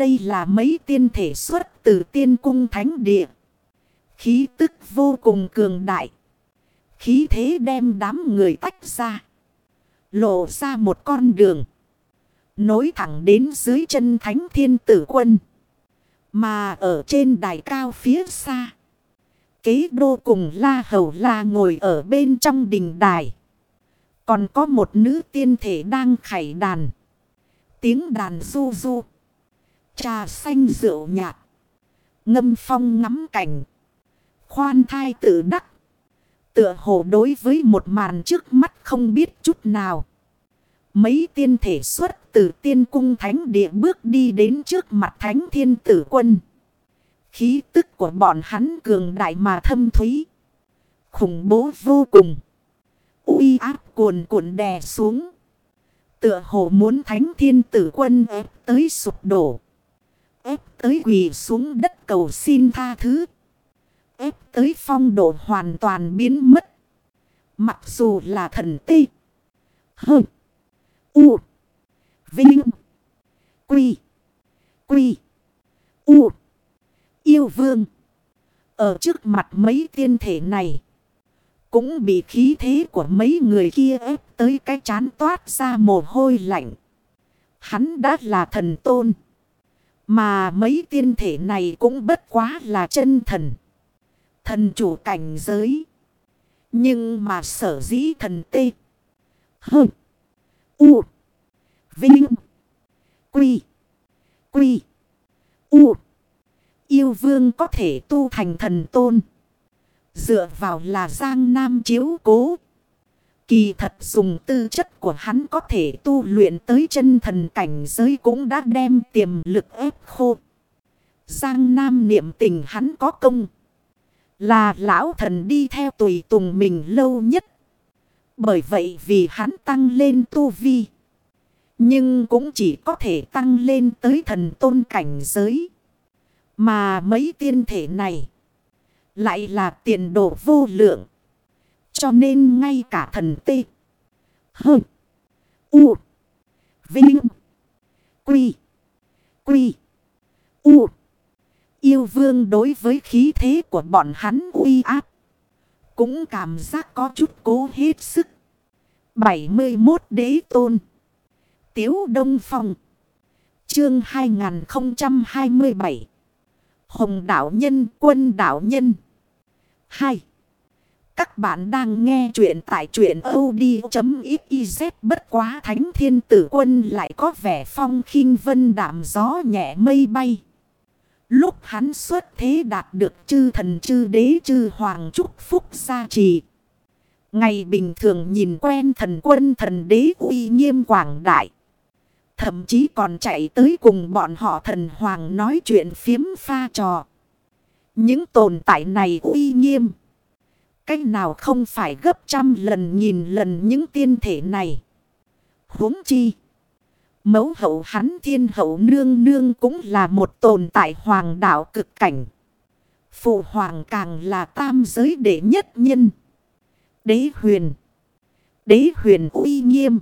Đây là mấy tiên thể xuất từ tiên cung thánh địa. Khí tức vô cùng cường đại. Khí thế đem đám người tách ra. Lộ ra một con đường. Nối thẳng đến dưới chân thánh thiên tử quân. Mà ở trên đài cao phía xa. Kế đô cùng la hầu la ngồi ở bên trong đình đài. Còn có một nữ tiên thể đang khải đàn. Tiếng đàn du du. Trà xanh rượu nhạt. Ngâm phong ngắm cảnh. Khoan thai tự đắc. Tựa hồ đối với một màn trước mắt không biết chút nào. Mấy tiên thể xuất từ tiên cung thánh địa bước đi đến trước mặt thánh thiên tử quân. Khí tức của bọn hắn cường đại mà thâm thúy. Khủng bố vô cùng. uy áp cuồn cuộn đè xuống. Tựa hồ muốn thánh thiên tử quân ép tới sụp đổ. Ép tới quỳ xuống đất cầu xin tha thứ. Ép tới phong độ hoàn toàn biến mất. Mặc dù là thần ti. Hơn. U. Vinh. Quy. Quy. U. Yêu vương. Ở trước mặt mấy tiên thể này. Cũng bị khí thế của mấy người kia ép tới cái chán toát ra mồ hôi lạnh. Hắn đã là thần tôn. Mà mấy tiên thể này cũng bất quá là chân thần. Thần chủ cảnh giới. Nhưng mà sở dĩ thần tê. Hơn. U. Vinh. Quy. Quy. U. Yêu vương có thể tu thành thần tôn. Dựa vào là Giang Nam chiếu cố. Kỳ thật dùng tư chất của hắn có thể tu luyện tới chân thần cảnh giới cũng đã đem tiềm lực ép khô. Giang Nam niệm tình hắn có công. Là lão thần đi theo tùy tùng mình lâu nhất. Bởi vậy vì hắn tăng lên tu vi. Nhưng cũng chỉ có thể tăng lên tới thần tôn cảnh giới. Mà mấy tiên thể này. Lại là tiền độ vô lượng. Cho nên ngay cả thần tê. Hơ. U. Vinh. Quy. Quy. U. Yêu vương đối với khí thế của bọn hắn uy áp. Cũng cảm giác có chút cố hết sức. 71 đế tôn. Tiếu Đông Phong. Chương 2027. Hồng Đạo Nhân, Quân Đạo Nhân. 2. Các bạn đang nghe chuyện tại chuyện od.xyz bất quá thánh thiên tử quân lại có vẻ phong khinh vân đảm gió nhẹ mây bay. Lúc hắn xuất thế đạt được chư thần, chư đế, chư hoàng chúc phúc gia trì. Ngày bình thường nhìn quen thần quân, thần đế uy nghiêm quảng đại. Thậm chí còn chạy tới cùng bọn họ thần hoàng nói chuyện phiếm pha trò. Những tồn tại này uy nghiêm. Cách nào không phải gấp trăm lần nghìn lần những tiên thể này. huống chi. Mấu hậu hắn thiên hậu nương nương cũng là một tồn tại hoàng đạo cực cảnh. Phụ hoàng càng là tam giới đệ nhất nhân. Đế huyền. Đế huyền uy nghiêm.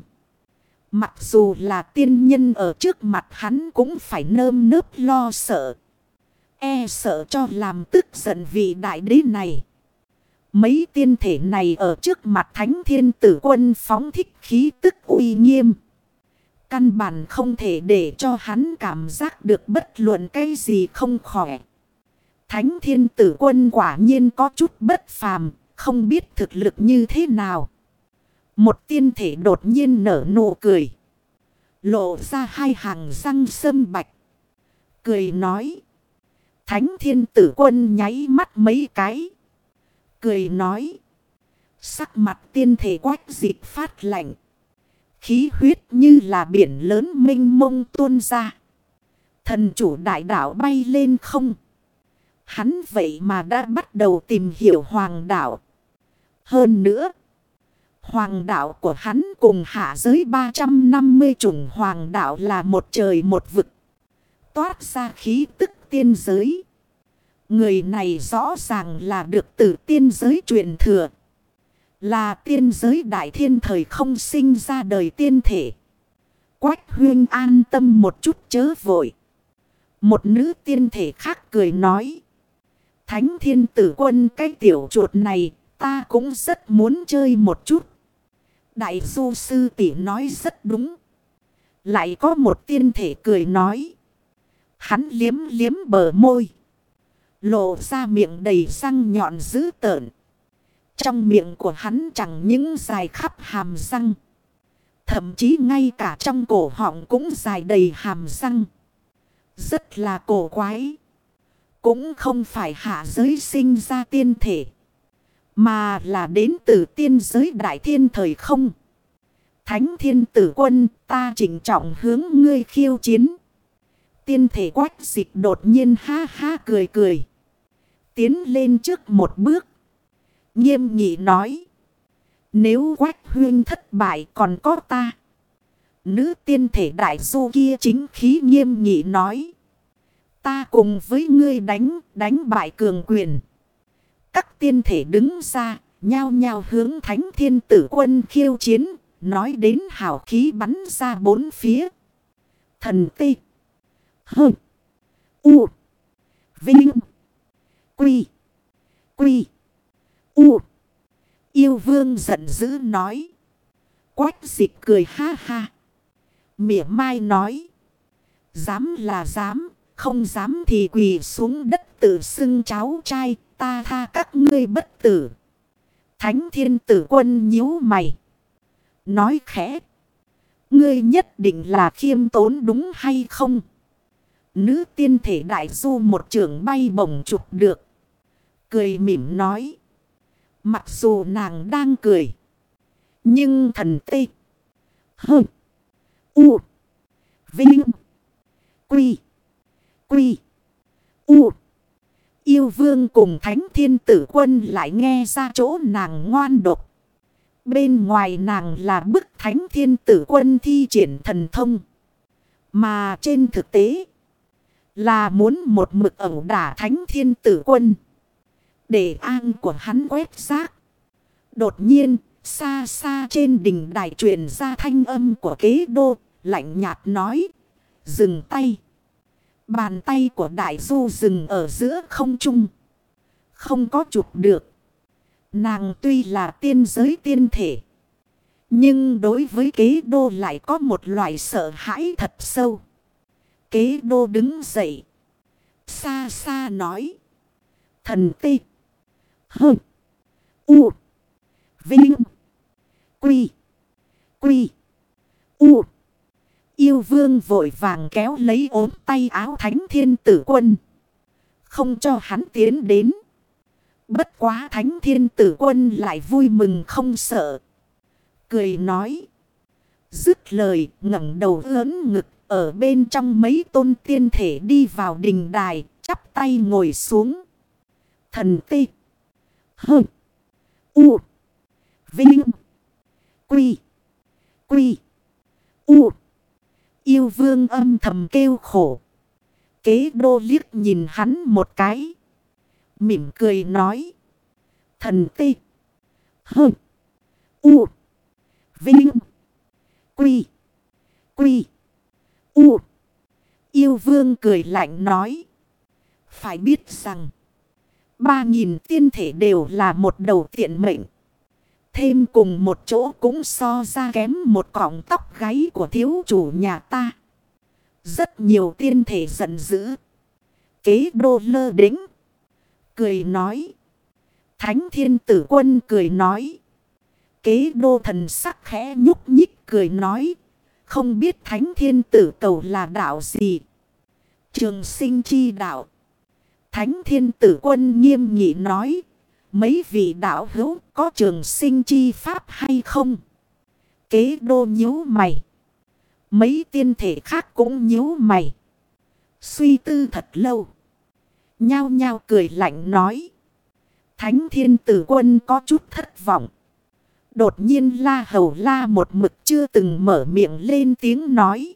Mặc dù là tiên nhân ở trước mặt hắn cũng phải nơm nớp lo sợ. E sợ cho làm tức giận vị đại đế này. Mấy tiên thể này ở trước mặt thánh thiên tử quân phóng thích khí tức uy nghiêm. Căn bản không thể để cho hắn cảm giác được bất luận cái gì không khỏe. Thánh thiên tử quân quả nhiên có chút bất phàm, không biết thực lực như thế nào. Một tiên thể đột nhiên nở nụ cười. Lộ ra hai hàng răng sâm bạch. Cười nói. Thánh thiên tử quân nháy mắt mấy cái. Cười nói. Sắc mặt tiên thể quách dịch phát lạnh. Khí huyết như là biển lớn mênh mông tuôn ra. Thần chủ đại đạo bay lên không. Hắn vậy mà đã bắt đầu tìm hiểu hoàng đạo. Hơn nữa. Hoàng đạo của hắn cùng hạ giới 350 chủng hoàng đạo là một trời một vực. Toát ra khí tức tiên giới. Người này rõ ràng là được từ tiên giới truyền thừa. Là tiên giới đại thiên thời không sinh ra đời tiên thể. Quách huyên an tâm một chút chớ vội. Một nữ tiên thể khác cười nói. Thánh thiên tử quân cái tiểu chuột này, ta cũng rất muốn chơi một chút. Đại du sư tỷ nói rất đúng. Lại có một tiên thể cười nói. Hắn liếm liếm bờ môi. Lộ ra miệng đầy răng nhọn dữ tợn. Trong miệng của hắn chẳng những dài khắp hàm răng. Thậm chí ngay cả trong cổ họng cũng dài đầy hàm răng. Rất là cổ quái. Cũng không phải hạ giới sinh ra tiên thể. Mà là đến từ tiên giới đại thiên thời không. Thánh thiên tử quân, ta chỉnh trọng hướng ngươi khiêu chiến. Tiên thể quách dịch đột nhiên ha ha cười cười. Tiến lên trước một bước. Nghiêm nghị nói. Nếu quách huyên thất bại còn có ta. Nữ tiên thể đại du kia chính khí nghiêm nghị nói. Ta cùng với ngươi đánh, đánh bại cường quyền. Các tiên thể đứng ra, nhao nhao hướng thánh thiên tử quân khiêu chiến, nói đến hào khí bắn ra bốn phía. Thần tê. Hơ. U. Vinh. Quy. Quy. U. Yêu vương giận dữ nói. Quách dịch cười ha ha. Mỉa mai nói. Dám là dám. Không dám thì quỳ xuống đất tự xưng cháu trai. Ta tha các ngươi bất tử. Thánh thiên tử quân nhíu mày. Nói khẽ. Ngươi nhất định là khiêm tốn đúng hay không? Nữ tiên thể đại du một trường bay bổng chụp được. Cười mỉm nói. Mặc dù nàng đang cười. Nhưng thần tê. Hơ. U. Vinh. Quy. Quy. U. Yêu vương cùng thánh thiên tử quân lại nghe ra chỗ nàng ngoan độc. Bên ngoài nàng là bức thánh thiên tử quân thi triển thần thông. Mà trên thực tế là muốn một mực ẩu đả thánh thiên tử quân. Để an của hắn quét xác. Đột nhiên, xa xa trên đỉnh đài truyền ra thanh âm của kế đô, lạnh nhạt nói, dừng tay. Bàn tay của đại du dừng ở giữa không trung. Không có chụp được. Nàng tuy là tiên giới tiên thể. Nhưng đối với kế đô lại có một loại sợ hãi thật sâu. Kế đô đứng dậy. Xa xa nói. Thần tê. Hơ. U. Vinh. Quy. Quy. U. Yêu vương vội vàng kéo lấy ốm tay áo thánh thiên tử quân. Không cho hắn tiến đến. Bất quá thánh thiên tử quân lại vui mừng không sợ. Cười nói. Dứt lời, ngẩng đầu lớn ngực, ở bên trong mấy tôn tiên thể đi vào đình đài. Chắp tay ngồi xuống. Thần tê. Hơ. U. Vinh. Quy. Quy. U. Yêu vương âm thầm kêu khổ. Kế đô liếc nhìn hắn một cái. Mỉm cười nói. Thần tê. Hơ. U. Vinh. Quy. Quy. U. Yêu vương cười lạnh nói. Phải biết rằng. Ba nghìn tiên thể đều là một đầu tiện mệnh. Thêm cùng một chỗ cũng so ra kém một cọng tóc gáy của thiếu chủ nhà ta. Rất nhiều tiên thể giận dữ. Kế đô lơ đính. Cười nói. Thánh thiên tử quân cười nói. Kế đô thần sắc khẽ nhúc nhích cười nói. Không biết thánh thiên tử cầu là đạo gì. Trường sinh chi đạo. Thánh thiên tử quân nghiêm nghị nói. Mấy vị đạo hữu có trường sinh chi pháp hay không? Kế đô nhíu mày. Mấy tiên thể khác cũng nhíu mày. Suy tư thật lâu. Nhao nhao cười lạnh nói. Thánh thiên tử quân có chút thất vọng. Đột nhiên la hầu la một mực chưa từng mở miệng lên tiếng nói.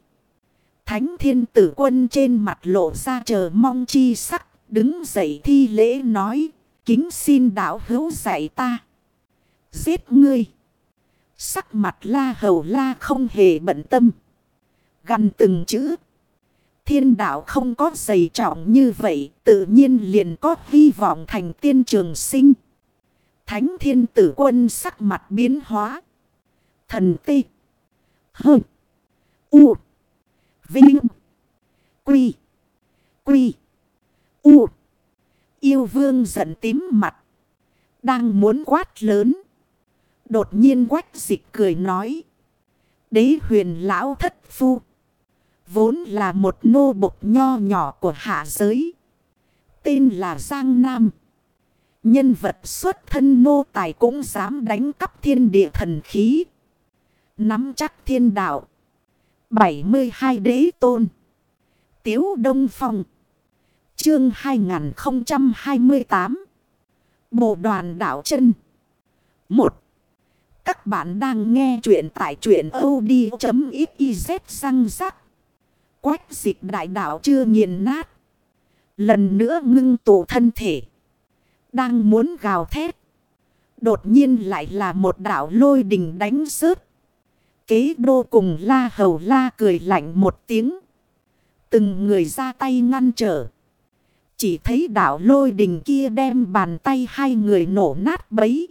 Thánh thiên tử quân trên mặt lộ ra chờ mong chi sắc. Đứng dậy thi lễ nói. Kính xin đạo hữu dạy ta. Giết ngươi. Sắc mặt la hầu la không hề bận tâm. Gần từng chữ. Thiên đạo không có dày trọng như vậy, tự nhiên liền có hy vọng thành tiên trường sinh. Thánh thiên tử quân sắc mặt biến hóa. Thần tê. Hơ. U. Vinh. Quy. Quy. U. Yêu vương giận tím mặt. Đang muốn quát lớn. Đột nhiên quách dịch cười nói. Đế huyền lão thất phu. Vốn là một nô bộc nho nhỏ của hạ giới. Tên là Giang Nam. Nhân vật xuất thân nô tài cũng dám đánh cắp thiên địa thần khí. Nắm chắc thiên đạo. 72 đế tôn. Tiếu Đông Phong. Chương 2028. Bộ đoàn đảo chân. 1. Các bạn đang nghe chuyện tại chuyện od.xyz răng rắc. Quách dịch đại đảo chưa nghiền nát. Lần nữa ngưng tụ thân thể. Đang muốn gào thét. Đột nhiên lại là một đảo lôi đình đánh rớt. Kế đô cùng la hầu la cười lạnh một tiếng. Từng người ra tay ngăn trở. Chỉ thấy đạo lôi đình kia đem bàn tay hai người nổ nát bấy.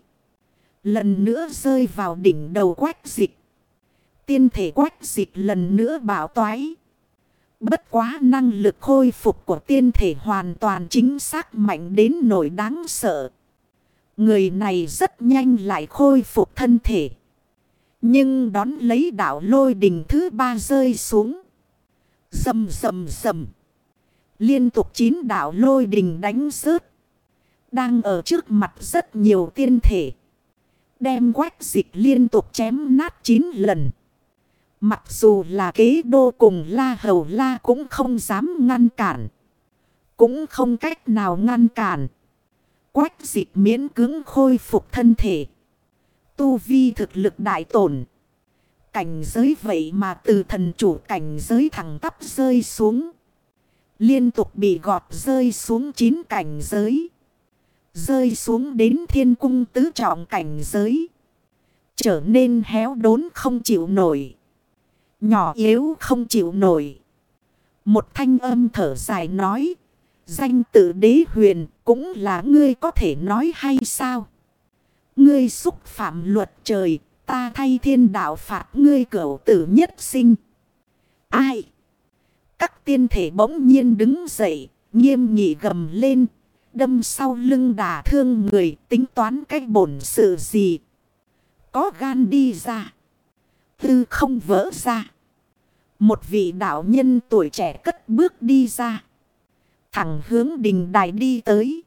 Lần nữa rơi vào đỉnh đầu quách dịch. Tiên thể quách dịch lần nữa bảo toái. Bất quá năng lực khôi phục của tiên thể hoàn toàn chính xác mạnh đến nỗi đáng sợ. Người này rất nhanh lại khôi phục thân thể. Nhưng đón lấy đảo lôi đình thứ ba rơi xuống. Dầm dầm dầm. Liên tục chín đảo lôi đình đánh rớt. Đang ở trước mặt rất nhiều tiên thể. Đem quách dịch liên tục chém nát chín lần. Mặc dù là kế đô cùng la hầu la cũng không dám ngăn cản. Cũng không cách nào ngăn cản. Quách dịch miễn cứng khôi phục thân thể. Tu vi thực lực đại tổn. Cảnh giới vậy mà từ thần chủ cảnh giới thẳng tắp rơi xuống. Liên tục bị gọt rơi xuống chín cảnh giới. Rơi xuống đến thiên cung tứ trọng cảnh giới. Trở nên héo đốn không chịu nổi. Nhỏ yếu không chịu nổi. Một thanh âm thở dài nói. Danh tự đế huyền cũng là ngươi có thể nói hay sao? Ngươi xúc phạm luật trời, ta thay thiên đạo phạt ngươi cửu tử nhất sinh. Ai? Các tiên thể bỗng nhiên đứng dậy, nghiêm nghị gầm lên, đâm sau lưng đả thương người tính toán cách bổn sự gì. Có gan đi ra. Tư không vỡ ra. Một vị đạo nhân tuổi trẻ cất bước đi ra. Thẳng hướng đình đài đi tới.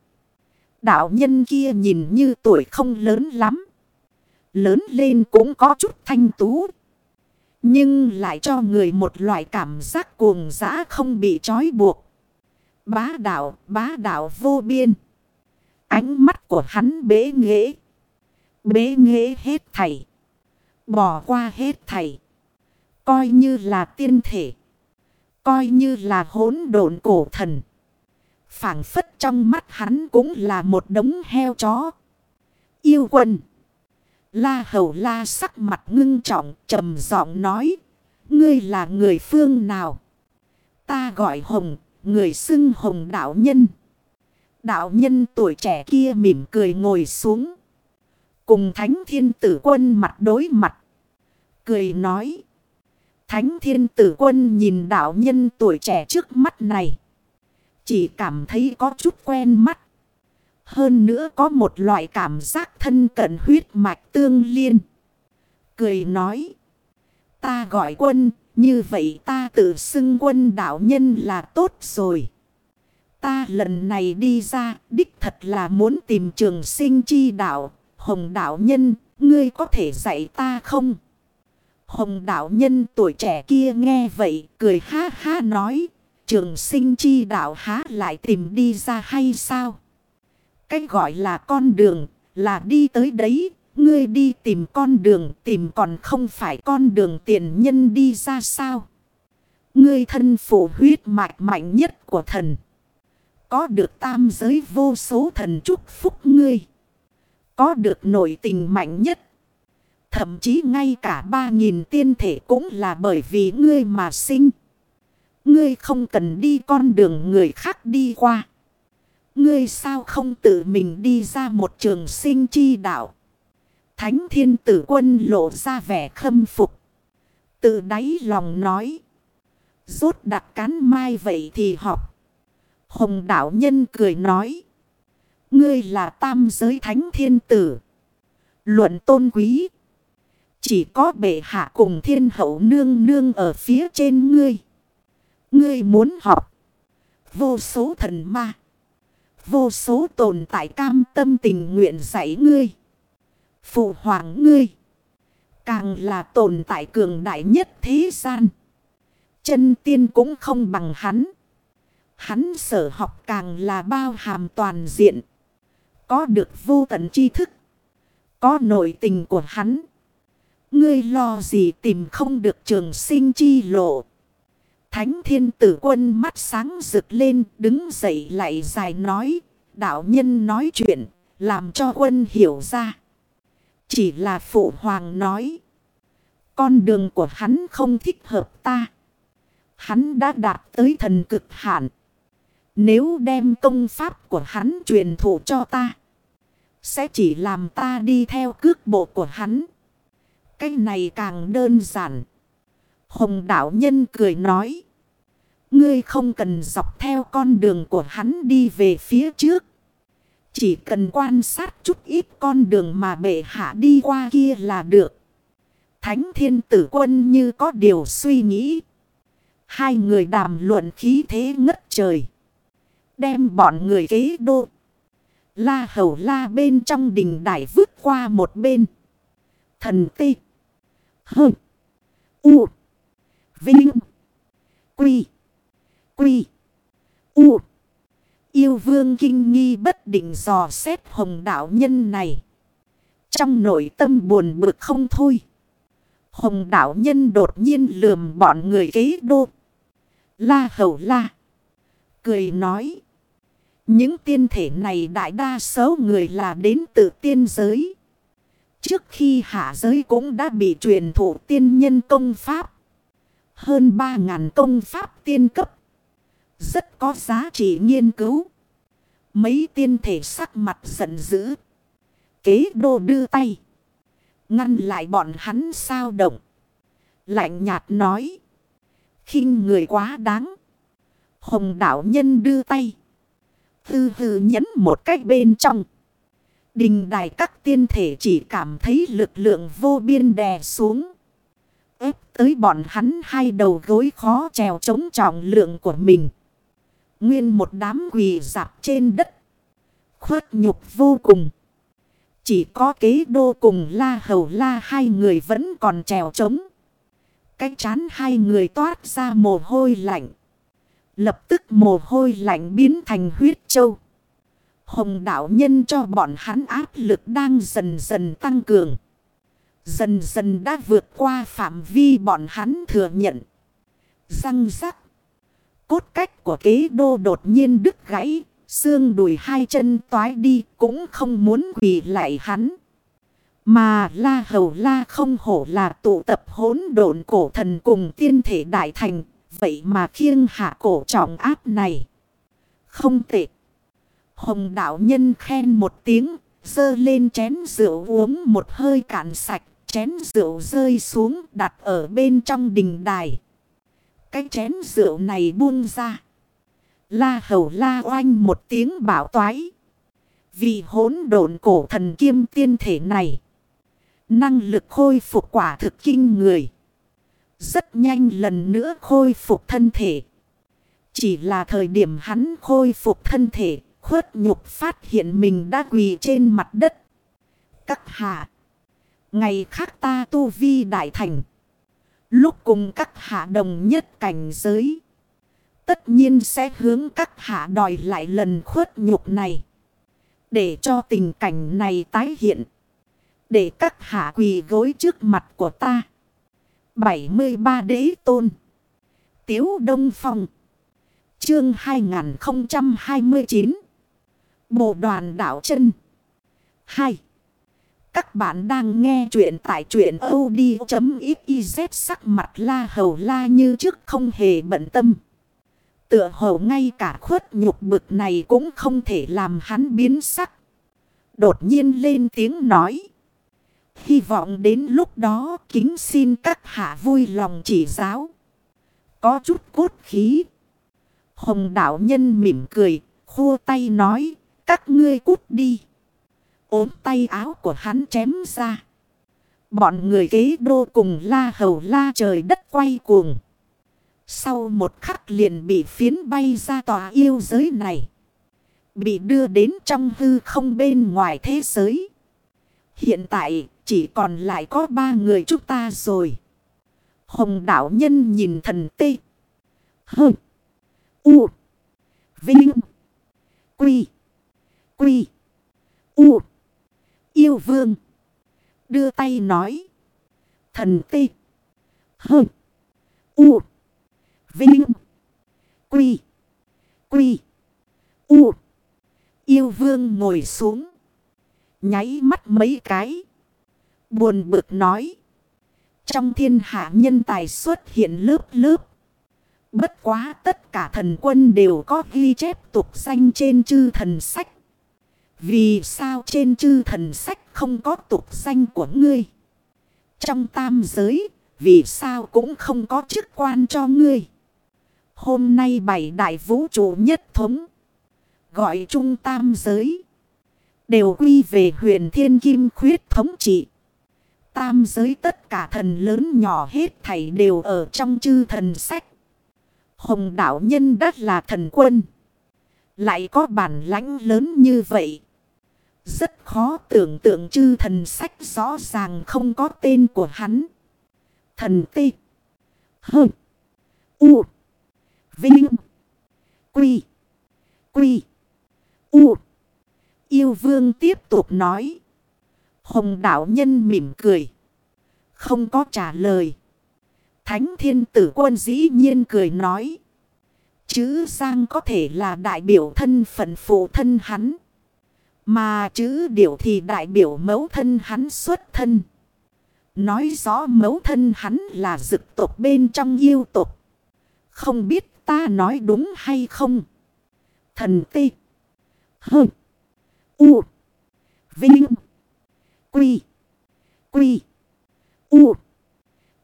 Đạo nhân kia nhìn như tuổi không lớn lắm. Lớn lên cũng có chút thanh tú. Nhưng lại cho người một loại cảm giác cuồng dã không bị trói buộc. Bá đạo, bá đạo vô biên. Ánh mắt của hắn bế nghệ. Bế nghệ hết thảy. Bỏ qua hết thảy. Coi như là tiên thể. Coi như là hỗn độn cổ thần phảng phất trong mắt hắn cũng là một đống heo chó. Yêu quân. La hầu la sắc mặt ngưng trọng trầm giọng nói. Ngươi là người phương nào? Ta gọi hồng, người xưng hồng đạo nhân. Đạo nhân tuổi trẻ kia mỉm cười ngồi xuống. Cùng thánh thiên tử quân mặt đối mặt. Cười nói. Thánh thiên tử quân nhìn đạo nhân tuổi trẻ trước mắt này. Chỉ cảm thấy có chút quen mắt. Hơn nữa có một loại cảm giác thân cận huyết mạch tương liên. Cười nói. Ta gọi quân, như vậy ta tự xưng quân đạo nhân là tốt rồi. Ta lần này đi ra, đích thật là muốn tìm trường sinh chi đạo. Hồng đạo nhân, ngươi có thể dạy ta không? Hồng đạo nhân tuổi trẻ kia nghe vậy, cười ha ha nói, Trường sinh chi đạo há lại tìm đi ra hay sao? Cái gọi là con đường, là đi tới đấy. Ngươi đi tìm con đường, tìm còn không phải con đường tiền nhân đi ra sao? Ngươi thân phụ huyết mạch mạnh nhất của thần. Có được tam giới vô số thần chúc phúc ngươi. Có được nội tình mạnh nhất. Thậm chí ngay cả ba nghìn tiên thể cũng là bởi vì ngươi mà sinh. Ngươi không cần đi con đường người khác đi qua. Ngươi sao không tự mình đi ra một trường sinh chi đạo. Thánh thiên tử quân lộ ra vẻ khâm phục. Tự đáy lòng nói. Rốt đặt cán mai vậy thì học. Hồng đạo nhân cười nói. Ngươi là tam giới thánh thiên tử. Luận tôn quý. Chỉ có bệ hạ cùng thiên hậu nương nương ở phía trên ngươi. Ngươi muốn học. Vô số thần ma. Vô số tồn tại cam tâm tình nguyện dạy ngươi. Phụ hoàng ngươi. Càng là tồn tại cường đại nhất thế gian. Chân tiên cũng không bằng hắn. Hắn sở học càng là bao hàm toàn diện. Có được vô tận tri thức. Có nội tình của hắn. Ngươi lo gì tìm không được trường sinh chi lộ. Thánh thiên tử quân mắt sáng rực lên, đứng dậy lại dài nói. Đạo nhân nói chuyện, làm cho quân hiểu ra. Chỉ là phụ hoàng nói. Con đường của hắn không thích hợp ta. Hắn đã đạt tới thần cực hạn. Nếu đem công pháp của hắn truyền thụ cho ta. Sẽ chỉ làm ta đi theo cước bộ của hắn. Cái này càng đơn giản. Hồng đạo nhân cười nói. Ngươi không cần dọc theo con đường của hắn đi về phía trước. Chỉ cần quan sát chút ít con đường mà bệ hạ đi qua kia là được. Thánh thiên tử quân như có điều suy nghĩ. Hai người đàm luận khí thế ngất trời. Đem bọn người kế đô. La hầu la bên trong đình đài vứt qua một bên. Thần tê. Hơ. U. Vinh. Quy. Quy. U. Yêu vương kinh nghi bất định dò xét hồng đạo nhân này. Trong nội tâm buồn bực không thôi. Hồng đạo nhân đột nhiên lườm bọn người kế đô. La hầu la. Cười nói. Những tiên thể này đại đa số người là đến từ tiên giới. Trước khi hạ giới cũng đã bị truyền thụ tiên nhân công pháp. Hơn 3.000 công pháp tiên cấp. Rất có giá trị nghiên cứu. Mấy tiên thể sắc mặt giận dữ. Kế đô đưa tay. Ngăn lại bọn hắn sao động. Lạnh nhạt nói. khinh người quá đáng. Hồng đạo nhân đưa tay. Hư hư nhấn một cách bên trong. Đình đài các tiên thể chỉ cảm thấy lực lượng vô biên đè xuống. ép tới bọn hắn hai đầu gối khó trèo chống trọng lượng của mình. Nguyên một đám quỳ dạp trên đất. Khuất nhục vô cùng. Chỉ có kế đô cùng la hầu la hai người vẫn còn trèo trống. Cái chán hai người toát ra mồ hôi lạnh. Lập tức mồ hôi lạnh biến thành huyết châu. Hồng đạo nhân cho bọn hắn áp lực đang dần dần tăng cường. Dần dần đã vượt qua phạm vi bọn hắn thừa nhận. Răng rắc. Cốt cách của kế đô đột nhiên đứt gãy. Xương đùi hai chân toái đi cũng không muốn quỳ lại hắn. Mà la hầu la không hổ là tụ tập hỗn độn cổ thần cùng tiên thể đại thành. Vậy mà khiêng hạ cổ trọng áp này. Không tệ. Hồng đạo nhân khen một tiếng. Dơ lên chén rượu uống một hơi cạn sạch. Chén rượu rơi xuống đặt ở bên trong đình đài. Cái chén rượu này buông ra. La hầu la oanh một tiếng bảo toái. Vì hỗn độn cổ thần kiêm tiên thể này. Năng lực khôi phục quả thực kinh người. Rất nhanh lần nữa khôi phục thân thể. Chỉ là thời điểm hắn khôi phục thân thể. Khuất nhục phát hiện mình đã quỳ trên mặt đất. Các hạ. Ngày khác ta tu vi đại thành. Lúc cùng các hạ đồng nhất cảnh giới. Tất nhiên sẽ hướng các hạ đòi lại lần khuất nhục này. Để cho tình cảnh này tái hiện. Để các hạ quỳ gối trước mặt của ta. 73 đế tôn. Tiếu Đông Phong. Chương 2029. Bộ đoàn đảo chân. 2. Các bạn đang nghe chuyện tại chuyện od.xyz sắc mặt la hầu la như trước không hề bận tâm. Tựa hồ ngay cả khuất nhục bực này cũng không thể làm hắn biến sắc. Đột nhiên lên tiếng nói. Hy vọng đến lúc đó kính xin các hạ vui lòng chỉ giáo. Có chút cốt khí. Hồng đạo nhân mỉm cười, khua tay nói, các ngươi cút đi ốm tay áo của hắn chém ra. Bọn người kế đô cùng la hầu la trời đất quay cuồng. Sau một khắc liền bị phiến bay ra tòa yêu giới này. Bị đưa đến trong hư không bên ngoài thế giới. Hiện tại chỉ còn lại có ba người chúng ta rồi. Hồng đạo nhân nhìn thần tê. Hơ. U. Vinh. Quy. Quy. U. Yêu vương. Đưa tay nói. Thần tê. Hơ. U. Vinh. Quy. Quy. U. Yêu vương ngồi xuống. Nháy mắt mấy cái. Buồn bực nói. Trong thiên hạ nhân tài xuất hiện lớp lớp. Bất quá tất cả thần quân đều có ghi chép tục danh trên chư thần sách. Vì sao trên chư thần sách không có tục danh của ngươi? Trong tam giới, vì sao cũng không có chức quan cho ngươi? Hôm nay bảy đại vũ trụ nhất thống. Gọi trung tam giới. Đều quy về huyền thiên kim khuyết thống trị. Tam giới tất cả thần lớn nhỏ hết thảy đều ở trong chư thần sách. Hồng đạo nhân đất là thần quân. Lại có bản lãnh lớn như vậy. Rất khó tưởng tượng chư thần sách rõ ràng không có tên của hắn. Thần tê. Hơ. U. Vinh. Quy. Quy. U. Yêu vương tiếp tục nói. Hồng đạo nhân mỉm cười. Không có trả lời. Thánh thiên tử quân dĩ nhiên cười nói. Chữ Giang có thể là đại biểu thân phận phụ thân hắn. Mà chữ điểu thì đại biểu mẫu thân hắn xuất thân. Nói rõ mẫu thân hắn là dực tộc bên trong yêu tộc. Không biết ta nói đúng hay không? Thần tê. Hơ. U. Vinh. Quy. Quy. U.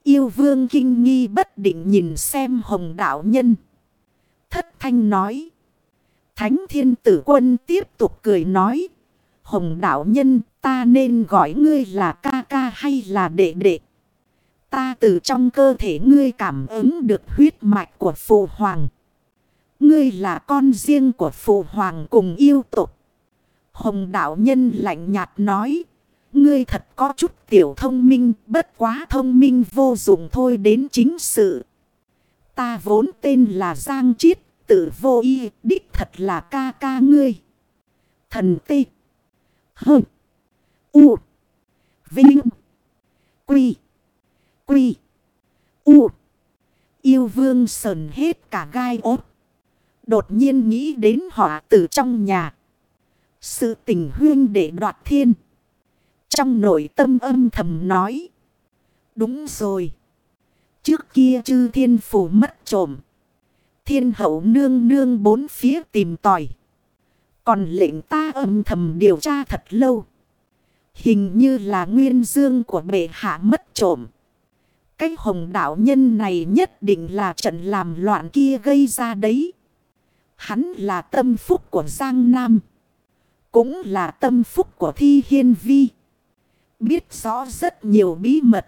Yêu vương kinh nghi bất định nhìn xem hồng đạo nhân. Thất thanh nói. Thánh thiên tử quân tiếp tục cười nói. Hồng đạo nhân ta nên gọi ngươi là ca ca hay là đệ đệ. Ta từ trong cơ thể ngươi cảm ứng được huyết mạch của phụ hoàng. Ngươi là con riêng của phụ hoàng cùng yêu tục. Hồng đạo nhân lạnh nhạt nói. Ngươi thật có chút tiểu thông minh, bất quá thông minh vô dụng thôi đến chính sự. Ta vốn tên là Giang Chiết, tự vô y, đích thật là ca ca ngươi. Thần tê. Hơ. U. Vinh. Quy. Quy. U. Yêu vương sờn hết cả gai ốt. Đột nhiên nghĩ đến họ từ trong nhà. Sự tình huyên để đoạt thiên. Trong nội tâm âm thầm nói. Đúng rồi. Trước kia chư thiên phủ mất trộm. Thiên hậu nương nương bốn phía tìm tòi. Còn lệnh ta âm thầm điều tra thật lâu. Hình như là nguyên dương của bệ hạ mất trộm. Cái hồng đạo nhân này nhất định là trận làm loạn kia gây ra đấy. Hắn là tâm phúc của Giang Nam. Cũng là tâm phúc của Thi Hiên Vi. Biết rõ rất nhiều bí mật.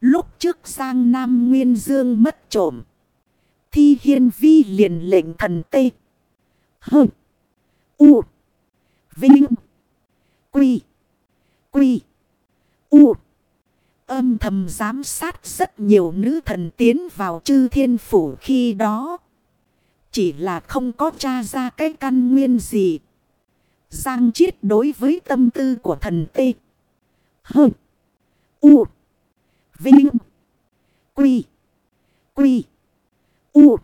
Lúc trước Giang Nam Nguyên Dương mất trộm. Thi Hiên Vi liền lệnh thần tê. Hơ. U. Vinh. Quy. Quy. U. Âm thầm giám sát rất nhiều nữ thần tiến vào chư thiên phủ khi đó. Chỉ là không có tra ra cái căn nguyên gì. Giang chiết đối với tâm tư của thần tê. Hơ. U. Vinh. Quy. Quy. U.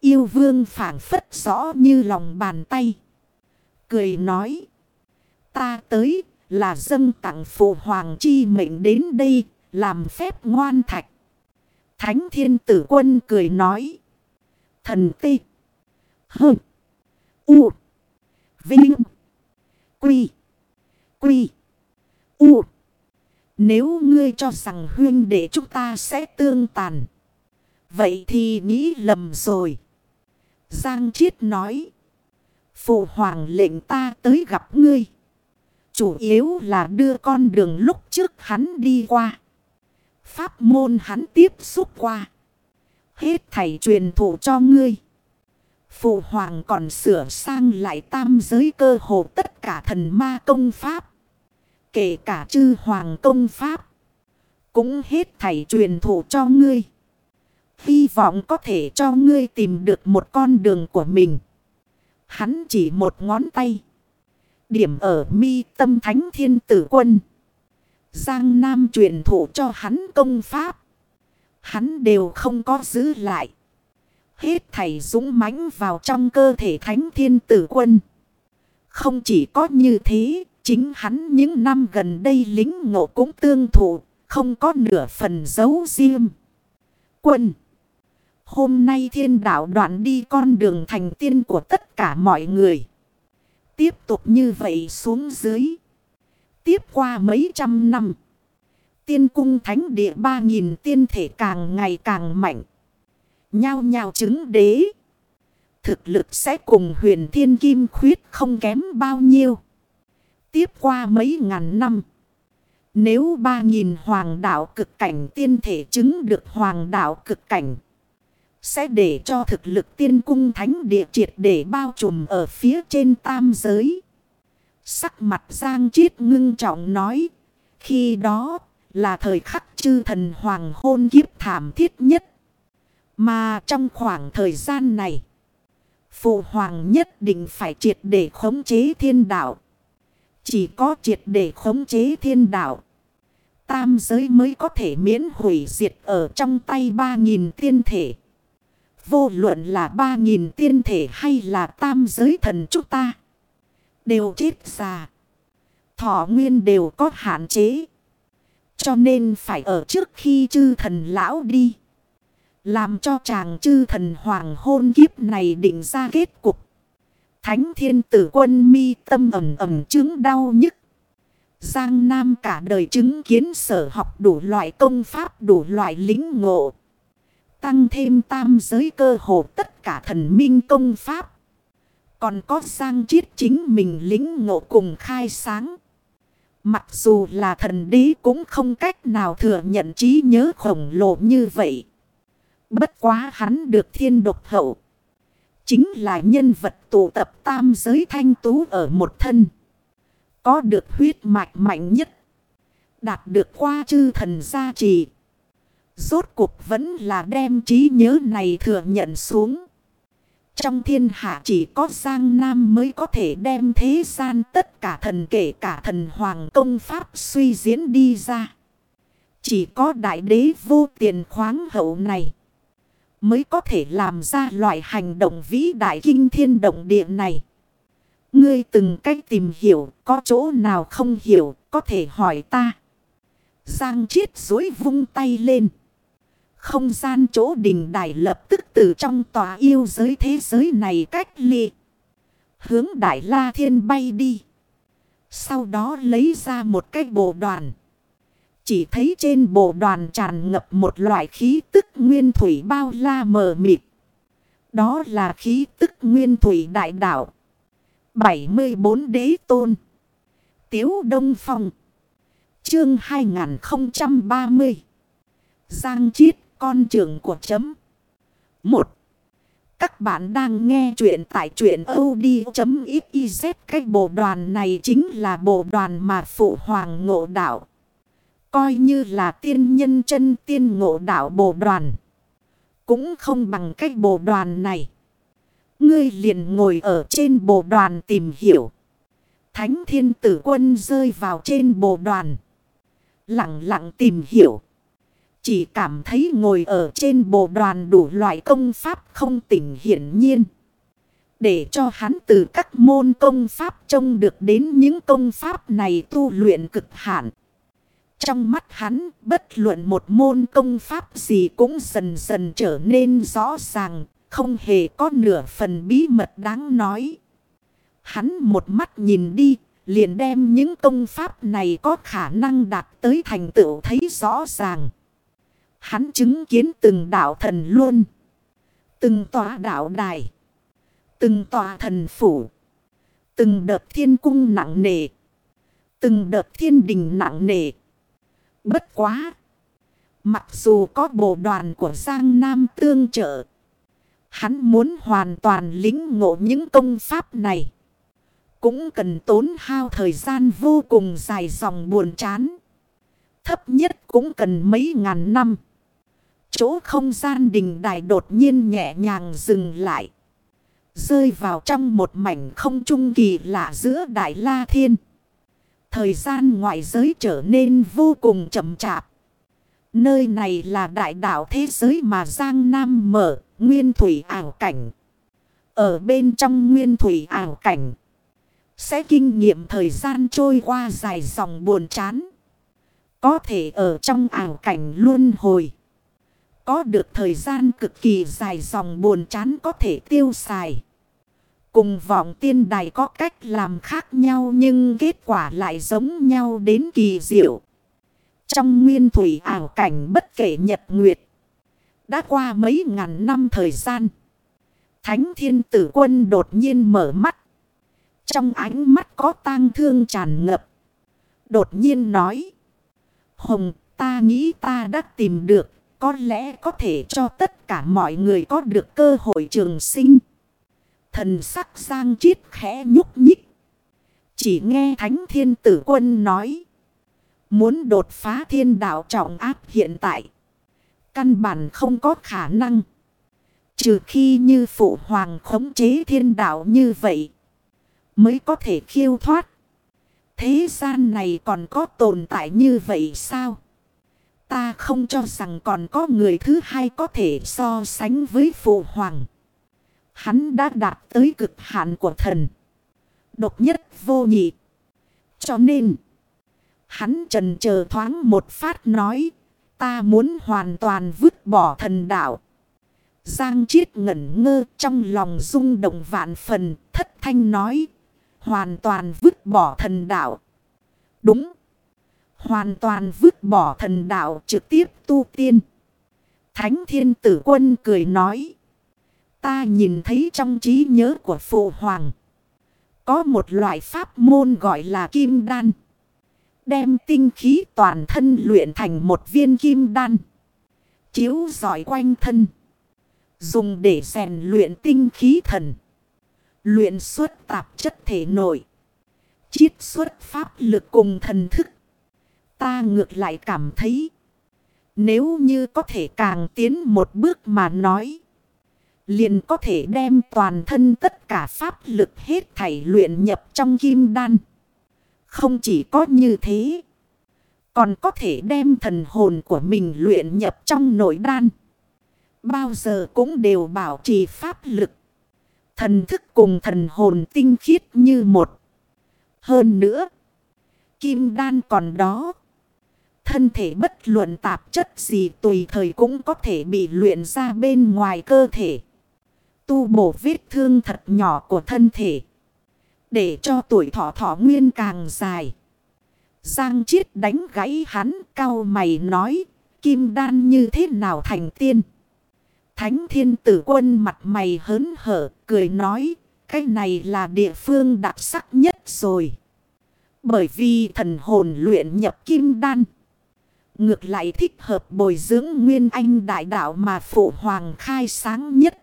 Yêu vương phản phất rõ như lòng bàn tay. Cười nói. Ta tới là dân tặng phụ hoàng chi mệnh đến đây làm phép ngoan thạch. Thánh thiên tử quân cười nói. Thần tê. Hơ. U. Vinh. Quy. Quy. U. Nếu ngươi cho rằng huyên để chúng ta sẽ tương tàn. Vậy thì nghĩ lầm rồi. Giang Chiết nói. Phụ hoàng lệnh ta tới gặp ngươi. Chủ yếu là đưa con đường lúc trước hắn đi qua. Pháp môn hắn tiếp xúc qua. Hết thầy truyền thụ cho ngươi. Phụ hoàng còn sửa sang lại tam giới cơ hồ tất cả thần ma công pháp. Kể cả chư hoàng công pháp. Cũng hết thầy truyền thụ cho ngươi. Hy vọng có thể cho ngươi tìm được một con đường của mình. Hắn chỉ một ngón tay. Điểm ở mi tâm thánh thiên tử quân. Giang Nam truyền thụ cho hắn công pháp. Hắn đều không có giữ lại. Hết thầy dũng mãnh vào trong cơ thể thánh thiên tử quân. Không chỉ có như thế, chính hắn những năm gần đây lính ngộ cũng tương thụ, không có nửa phần giấu riêng. Quân Hôm nay thiên đạo đoạn đi con đường thành tiên của tất cả mọi người. Tiếp tục như vậy xuống dưới. Tiếp qua mấy trăm năm. Tiên cung thánh địa ba nghìn tiên thể càng ngày càng mạnh. Nhao nhao chứng đế. Thực lực sẽ cùng huyền thiên kim khuyết không kém bao nhiêu. Tiếp qua mấy ngàn năm. Nếu ba nghìn hoàng đạo cực cảnh tiên thể chứng được hoàng đạo cực cảnh. Sẽ để cho thực lực tiên cung thánh địa triệt để bao trùm ở phía trên tam giới. Sắc mặt Giang Chiết ngưng trọng nói. Khi đó là thời khắc chư thần hoàng hôn kiếp thảm thiết nhất. Mà trong khoảng thời gian này. Phụ hoàng nhất định phải triệt để khống chế thiên đạo. Chỉ có triệt để khống chế thiên đạo. Tam giới mới có thể miễn hủy diệt ở trong tay ba nghìn tiên thể. Vô luận là ba nghìn tiên thể hay là tam giới thần chúng ta. Đều chết già. Thọ nguyên đều có hạn chế. Cho nên phải ở trước khi chư thần lão đi. Làm cho chàng chư thần hoàng hôn kiếp này định ra kết cục. Thánh thiên tử quân mi tâm ẩm ẩm chứng đau nhức. Giang Nam cả đời chứng kiến sở học đủ loại công pháp, đủ loại lính ngộ. Tăng thêm tam giới cơ hồ tất cả thần minh công pháp. Còn có sang chiết chính mình lính ngộ cùng khai sáng. Mặc dù là thần đế cũng không cách nào thừa nhận trí nhớ khổng lồ như vậy. Bất quá hắn được thiên độc hậu. Chính là nhân vật tụ tập tam giới thanh tú ở một thân. Có được huyết mạch mạnh nhất. Đạt được qua chư thần gia trì. Rốt cuộc vẫn là đem trí nhớ này thừa nhận xuống. Trong thiên hạ chỉ có Giang Nam mới có thể đem thế gian tất cả thần kể cả thần hoàng công pháp suy diễn đi ra. Chỉ có đại đế vô tiền khoáng hậu này mới có thể làm ra loại hành động vĩ đại kinh thiên động địa này. Ngươi từng cách tìm hiểu, có chỗ nào không hiểu, có thể hỏi ta. Giang chiết dối vung tay lên. Không gian chỗ đình đài lập tức từ trong tòa yêu giới thế giới này cách ly. Hướng đại la thiên bay đi. Sau đó lấy ra một cái bộ đoàn. Chỉ thấy trên bộ đoàn tràn ngập một loại khí tức nguyên thủy bao la mờ mịt. Đó là khí tức nguyên thủy đại đạo. 74 đế tôn. Tiếu Đông Phong. Chương 2030. Giang Chiết con trưởng của chấm. 1. Các bạn đang nghe chuyện tại chuyện od.xyz. Cái bộ đoàn này chính là bộ đoàn mà Phụ Hoàng Ngộ Đạo. Coi như là tiên nhân chân tiên ngộ đạo bộ đoàn. Cũng không bằng cái bộ đoàn này. Ngươi liền ngồi ở trên bộ đoàn tìm hiểu. Thánh thiên tử quân rơi vào trên bộ đoàn. Lặng lặng tìm hiểu. Chỉ cảm thấy ngồi ở trên bộ đoàn đủ loại công pháp không tỉnh hiển nhiên. Để cho hắn từ các môn công pháp trông được đến những công pháp này tu luyện cực hạn. Trong mắt hắn, bất luận một môn công pháp gì cũng dần dần trở nên rõ ràng, không hề có nửa phần bí mật đáng nói. Hắn một mắt nhìn đi, liền đem những công pháp này có khả năng đạt tới thành tựu thấy rõ ràng. Hắn chứng kiến từng đạo thần luôn, từng tòa đạo đài, từng tòa thần phủ, từng đợt thiên cung nặng nề, từng đợt thiên đình nặng nề. Bất quá! Mặc dù có bộ đoàn của Giang Nam tương trợ, hắn muốn hoàn toàn lính ngộ những công pháp này. Cũng cần tốn hao thời gian vô cùng dài dòng buồn chán. Thấp nhất cũng cần mấy ngàn năm. Chỗ không gian đình đài đột nhiên nhẹ nhàng dừng lại. Rơi vào trong một mảnh không trung kỳ lạ giữa Đại La Thiên. Thời gian ngoại giới trở nên vô cùng chậm chạp. Nơi này là đại đảo thế giới mà Giang Nam mở, nguyên thủy ảo cảnh. Ở bên trong nguyên thủy ảo cảnh, sẽ kinh nghiệm thời gian trôi qua dài dòng buồn chán. Có thể ở trong ảo cảnh luôn hồi. Có được thời gian cực kỳ dài dòng buồn chán có thể tiêu xài. Cùng vọng tiên đài có cách làm khác nhau nhưng kết quả lại giống nhau đến kỳ diệu. Trong nguyên thủy ảo cảnh bất kể nhật nguyệt. Đã qua mấy ngàn năm thời gian. Thánh thiên tử quân đột nhiên mở mắt. Trong ánh mắt có tang thương tràn ngập. Đột nhiên nói. Hồng, ta nghĩ ta đã tìm được. Có lẽ có thể cho tất cả mọi người có được cơ hội trường sinh. Thần sắc sang chiết khẽ nhúc nhích. Chỉ nghe thánh thiên tử quân nói. Muốn đột phá thiên đạo trọng áp hiện tại. Căn bản không có khả năng. Trừ khi như phụ hoàng khống chế thiên đạo như vậy. Mới có thể khiêu thoát. Thế gian này còn có tồn tại như vậy sao? Ta không cho rằng còn có người thứ hai có thể so sánh với phụ hoàng. Hắn đã đạt tới cực hạn của thần. Độc nhất vô nhị. Cho nên... Hắn trần chờ thoáng một phát nói. Ta muốn hoàn toàn vứt bỏ thần đạo. Giang chiết ngẩn ngơ trong lòng rung động vạn phần. Thất thanh nói. Hoàn toàn vứt bỏ thần đạo. Đúng. Hoàn toàn vứt bỏ thần đạo trực tiếp tu tiên. Thánh thiên tử quân cười nói. Ta nhìn thấy trong trí nhớ của phụ hoàng. Có một loại pháp môn gọi là kim đan. Đem tinh khí toàn thân luyện thành một viên kim đan. Chiếu giỏi quanh thân. Dùng để rèn luyện tinh khí thần. Luyện xuất tạp chất thể nội. Chiết xuất pháp lực cùng thần thức. Ta ngược lại cảm thấy. Nếu như có thể càng tiến một bước mà nói. Liền có thể đem toàn thân tất cả pháp lực hết thảy luyện nhập trong kim đan. Không chỉ có như thế. Còn có thể đem thần hồn của mình luyện nhập trong nội đan. Bao giờ cũng đều bảo trì pháp lực. Thần thức cùng thần hồn tinh khiết như một. Hơn nữa. Kim đan còn đó. Thân thể bất luận tạp chất gì tùy thời cũng có thể bị luyện ra bên ngoài cơ thể. Tu bổ vết thương thật nhỏ của thân thể. Để cho tuổi thọ thọ nguyên càng dài. Giang chiết đánh gãy hắn, cao mày nói. Kim đan như thế nào thành tiên. Thánh thiên tử quân mặt mày hớn hở, cười nói. Cái này là địa phương đặc sắc nhất rồi. Bởi vì thần hồn luyện nhập kim đan. Ngược lại thích hợp bồi dưỡng nguyên anh đại đạo mà phụ hoàng khai sáng nhất.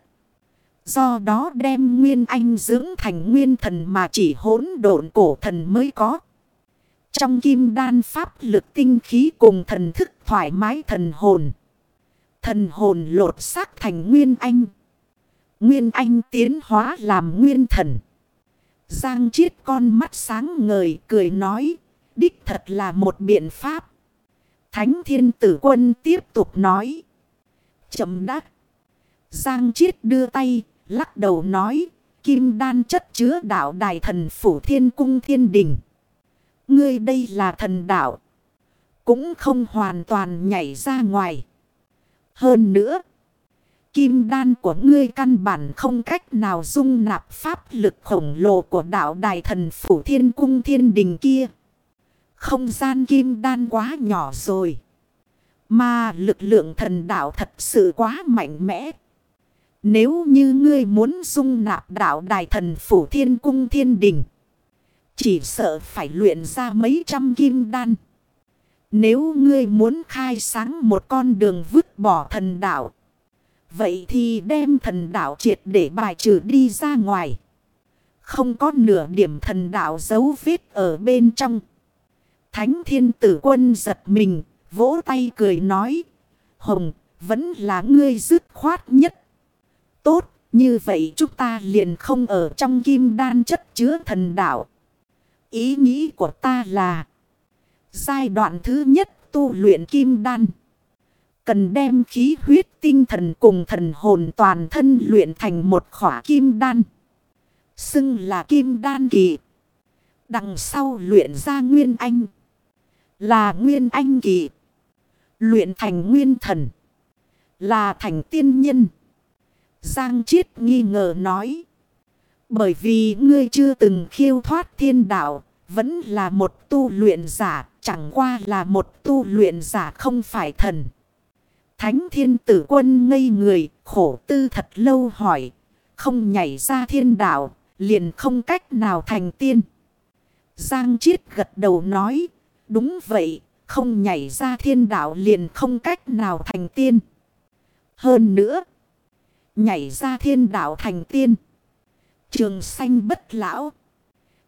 Do đó đem nguyên anh dưỡng thành nguyên thần mà chỉ hỗn độn cổ thần mới có. Trong kim đan pháp lực tinh khí cùng thần thức thoải mái thần hồn. Thần hồn lột xác thành nguyên anh. Nguyên anh tiến hóa làm nguyên thần. Giang chiết con mắt sáng ngời cười nói. Đích thật là một biện pháp. Thánh thiên tử quân tiếp tục nói. Chậm đắc. Giang chiết đưa tay Lắc đầu nói, kim đan chất chứa đạo đài thần phủ thiên cung thiên đình. Ngươi đây là thần đạo. Cũng không hoàn toàn nhảy ra ngoài. Hơn nữa, Kim đan của ngươi căn bản không cách nào dung nạp pháp lực khổng lồ của đạo đài thần phủ thiên cung thiên đình kia. Không gian kim đan quá nhỏ rồi. Mà lực lượng thần đạo thật sự quá mạnh mẽ. Nếu như ngươi muốn dung nạp đạo đài thần phủ thiên cung thiên đình. Chỉ sợ phải luyện ra mấy trăm kim đan. Nếu ngươi muốn khai sáng một con đường vứt bỏ thần đạo. Vậy thì đem thần đạo triệt để bài trừ đi ra ngoài. Không có nửa điểm thần đạo dấu vết ở bên trong. Thánh thiên tử quân giật mình, vỗ tay cười nói. Hồng, vẫn là ngươi dứt khoát nhất. Tốt, như vậy chúng ta liền không ở trong kim đan chất chứa thần đạo. Ý nghĩ của ta là Giai đoạn thứ nhất tu luyện kim đan Cần đem khí huyết tinh thần cùng thần hồn toàn thân luyện thành một khỏa kim đan Xưng là kim đan kỳ Đằng sau luyện ra nguyên anh là nguyên anh kỳ. Luyện thành nguyên thần. Là thành tiên nhân. Giang Chiết nghi ngờ nói. Bởi vì ngươi chưa từng khiêu thoát thiên đạo, vẫn là một tu luyện giả, chẳng qua là một tu luyện giả không phải thần. Thánh thiên tử quân ngây người, khổ tư thật lâu hỏi, không nhảy ra thiên đạo, liền không cách nào thành tiên. Giang Chiết gật đầu nói, đúng vậy, không nhảy ra thiên đạo liền không cách nào thành tiên. Hơn nữa, nhảy ra thiên đạo thành tiên. Trường sanh bất lão.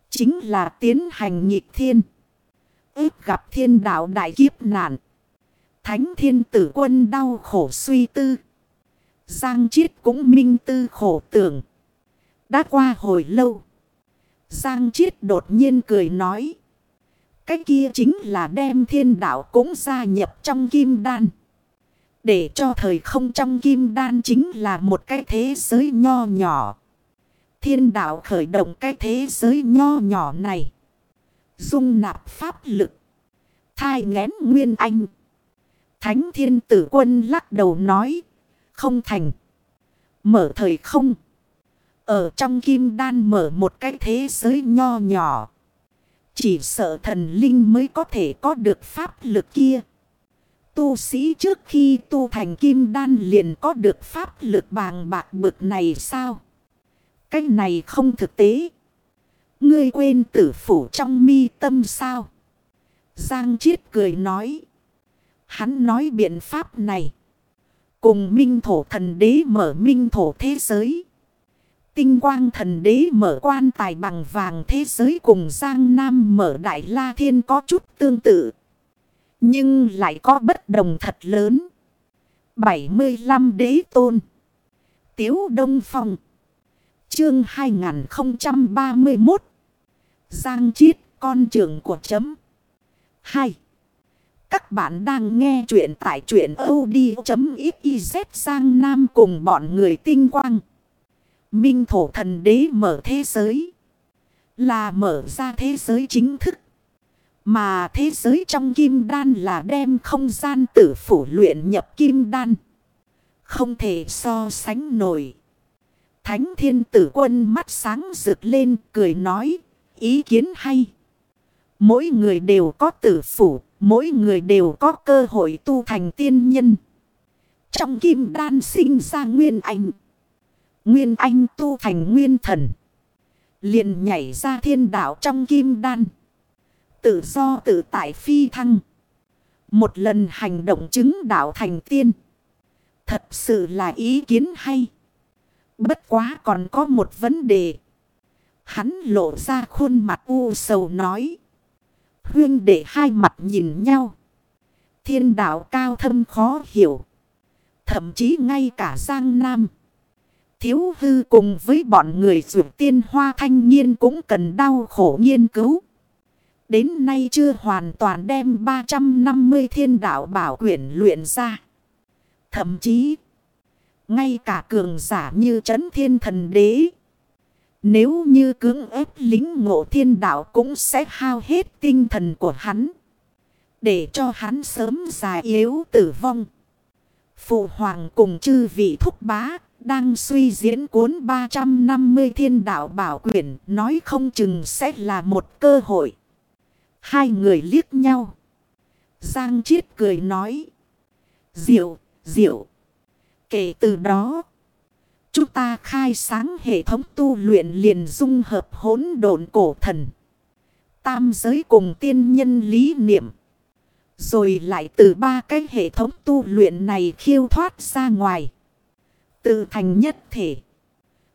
Chính là tiến hành nhịp thiên. ước gặp thiên đạo đại kiếp nạn. Thánh thiên tử quân đau khổ suy tư. Giang chiết cũng minh tư khổ tưởng. Đã qua hồi lâu. Giang chiết đột nhiên cười nói. Cái kia chính là đem thiên đạo cũng gia nhập trong kim đan. Để cho thời không trong kim đan chính là một cái thế giới nho nhỏ thiên đạo khởi động cái thế giới nho nhỏ này. Dung nạp pháp lực. Thai ngén nguyên anh. Thánh thiên tử quân lắc đầu nói. Không thành. Mở thời không. Ở trong kim đan mở một cái thế giới nho nhỏ. Chỉ sợ thần linh mới có thể có được pháp lực kia. Tu sĩ trước khi tu thành kim đan liền có được pháp lực bàng bạc bực này sao? Cái này không thực tế. Ngươi quên tử phủ trong mi tâm sao? Giang Chiết cười nói. Hắn nói biện pháp này. Cùng minh thổ thần đế mở minh thổ thế giới. Tinh quang thần đế mở quan tài bằng vàng thế giới cùng Giang Nam mở đại la thiên có chút tương tự. Nhưng lại có bất đồng thật lớn. 75 đế tôn. Tiếu Đông Phong. Chương 2031 Giang Chiết, con trưởng của chấm 2 Các bạn đang nghe chuyện tại chuyện od.xyz Giang Nam cùng bọn người tinh quang Minh thổ thần đế mở thế giới Là mở ra thế giới chính thức Mà thế giới trong kim đan là đem không gian tử phủ luyện nhập kim đan Không thể so sánh nổi Thánh thiên tử quân mắt sáng rực lên cười nói. Ý kiến hay. Mỗi người đều có tử phủ. Mỗi người đều có cơ hội tu thành tiên nhân. Trong kim đan sinh ra nguyên ảnh Nguyên anh tu thành nguyên thần. liền nhảy ra thiên đạo trong kim đan. Tự do tự tại phi thăng. Một lần hành động chứng đạo thành tiên. Thật sự là ý kiến hay. Bất quá còn có một vấn đề. Hắn lộ ra khuôn mặt u sầu nói. Huyên để hai mặt nhìn nhau. Thiên đạo cao thâm khó hiểu. Thậm chí ngay cả Giang Nam. Thiếu hư cùng với bọn người dược tiên hoa thanh niên cũng cần đau khổ nghiên cứu. Đến nay chưa hoàn toàn đem 350 thiên đạo bảo quyển luyện ra. Thậm chí, ngay cả cường giả như chấn thiên thần đế. Nếu như cưỡng ép lính ngộ thiên đạo cũng sẽ hao hết tinh thần của hắn. Để cho hắn sớm già yếu tử vong. Phụ hoàng cùng chư vị thúc bá đang suy diễn cuốn 350 thiên đạo bảo quyển nói không chừng sẽ là một cơ hội. Hai người liếc nhau. Giang Chiết cười nói. Diệu, diệu. Kể từ đó, chúng ta khai sáng hệ thống tu luyện liền dung hợp hỗn độn cổ thần. Tam giới cùng tiên nhân lý niệm. Rồi lại từ ba cái hệ thống tu luyện này khiêu thoát ra ngoài. Tự thành nhất thể.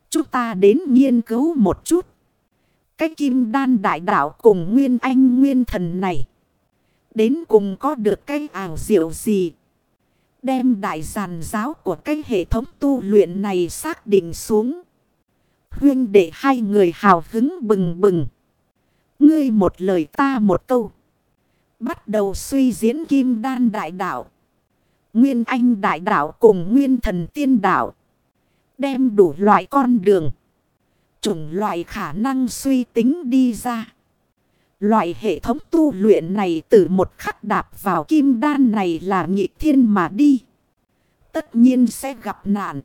Chúng ta đến nghiên cứu một chút. Cái kim đan đại đạo cùng nguyên anh nguyên thần này. Đến cùng có được cái ảo diệu gì. Đem đại giàn giáo của cái hệ thống tu luyện này xác định xuống. Huyên để hai người hào hứng bừng bừng. Ngươi một lời ta một câu. Bắt đầu suy diễn kim đan đại đạo. Nguyên anh đại đạo cùng nguyên thần tiên đạo. Đem đủ loại con đường. Chủng loại khả năng suy tính đi ra. Loại hệ thống tu luyện này từ một khắc đạp vào kim đan này là nhị thiên mà đi. Tất nhiên sẽ gặp nạn.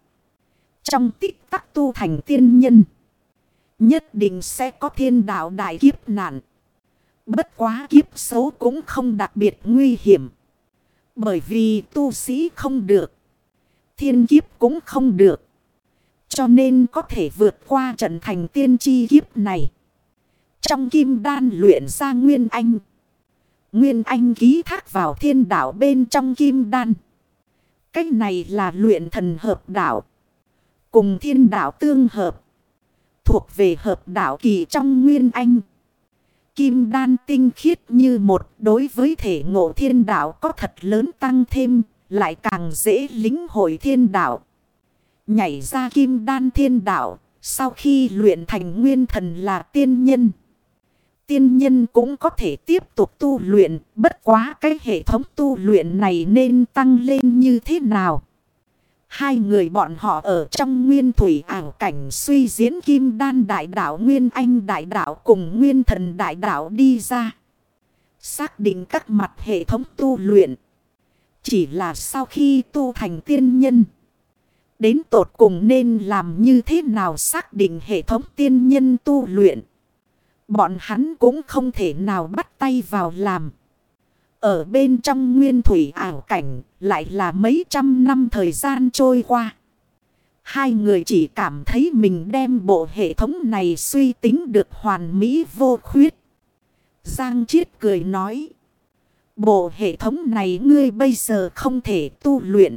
Trong tích tắc tu thành tiên nhân. Nhất định sẽ có thiên đạo đại kiếp nạn. Bất quá kiếp xấu cũng không đặc biệt nguy hiểm. Bởi vì tu sĩ không được. Thiên kiếp cũng không được. Cho nên có thể vượt qua trận thành tiên chi kiếp này. Trong kim đan luyện ra Nguyên Anh. Nguyên Anh ký thác vào thiên đạo bên trong kim đan. Cách này là luyện thần hợp đạo. Cùng thiên đạo tương hợp. Thuộc về hợp đạo kỳ trong Nguyên Anh. Kim đan tinh khiết như một đối với thể ngộ thiên đạo có thật lớn tăng thêm. Lại càng dễ lính hội thiên đạo. Nhảy ra kim đan thiên đạo. Sau khi luyện thành nguyên thần là tiên nhân. Tiên nhân cũng có thể tiếp tục tu luyện. Bất quá cái hệ thống tu luyện này nên tăng lên như thế nào? Hai người bọn họ ở trong nguyên thủy ảo cảnh suy diễn kim đan đại đạo nguyên anh đại đạo cùng nguyên thần đại đạo đi ra. Xác định các mặt hệ thống tu luyện. Chỉ là sau khi tu thành tiên nhân. Đến tột cùng nên làm như thế nào xác định hệ thống tiên nhân tu luyện. Bọn hắn cũng không thể nào bắt tay vào làm. Ở bên trong nguyên thủy ảo cảnh lại là mấy trăm năm thời gian trôi qua. Hai người chỉ cảm thấy mình đem bộ hệ thống này suy tính được hoàn mỹ vô khuyết. Giang Chiết cười nói. Bộ hệ thống này ngươi bây giờ không thể tu luyện.